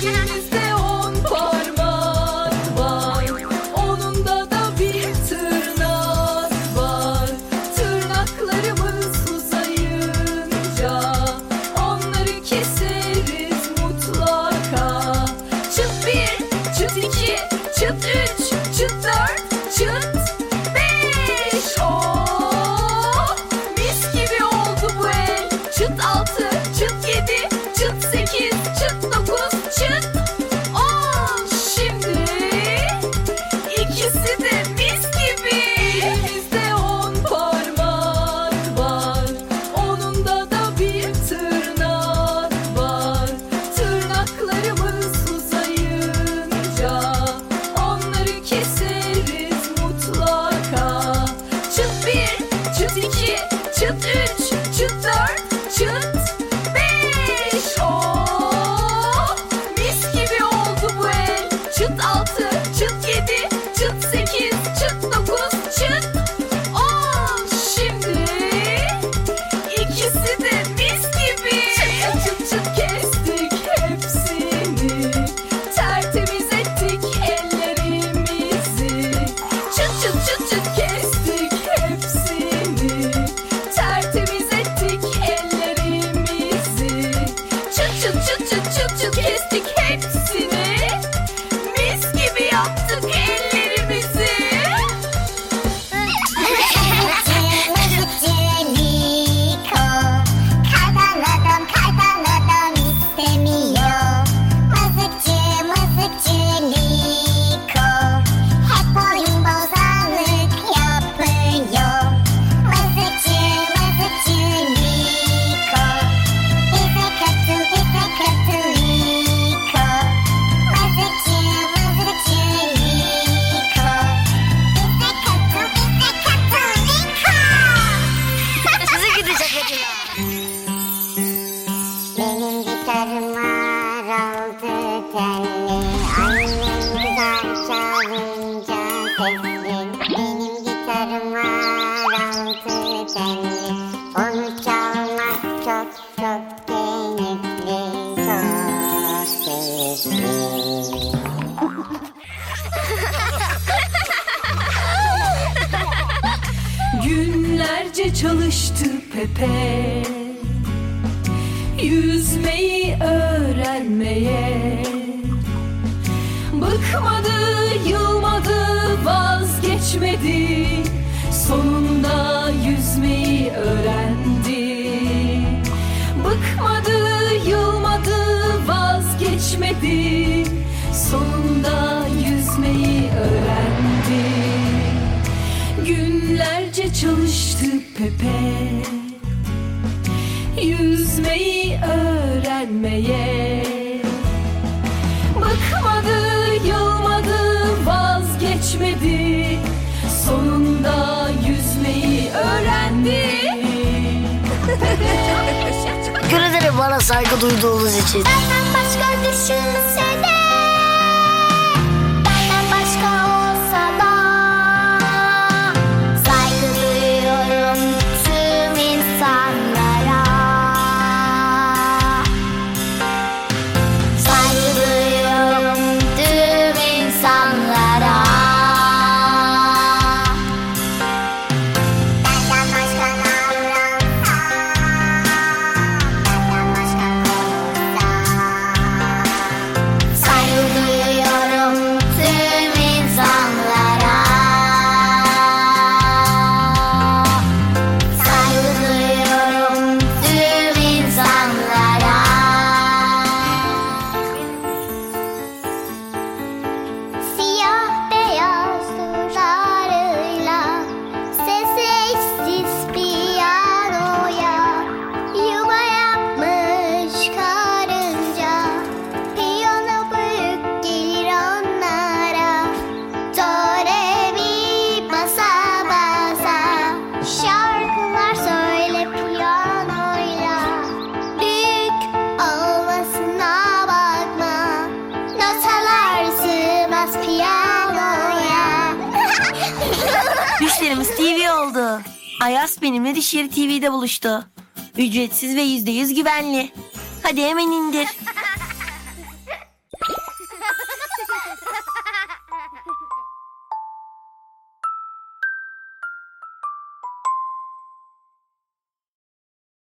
Good night. should Kırıldı telli Annem güzel çalınca sesli Benim gitarım var altı telli. Onu çalmak çok çok keyifli Çok keyifli Günlerce çalıştı Pepe. Yüzmeyi öğrendi kimseye Bıkmadı, yılmadı, vazgeçmedi. Sonunda yüzmeyi öğrendi. Bıkmadı, yılmadı, vazgeçmedi. Sonunda yüzmeyi öğrendi. Günlerce çalıştı Pepe. Yüzmeyi öğrenmeye. saygı duyduğunuz için. Senden başka düşünsene. Dişlerimiz TV oldu. Ayas benimle Dişleri TV'de buluştu. Ücretsiz ve %100 güvenli. Hadi hemen indir.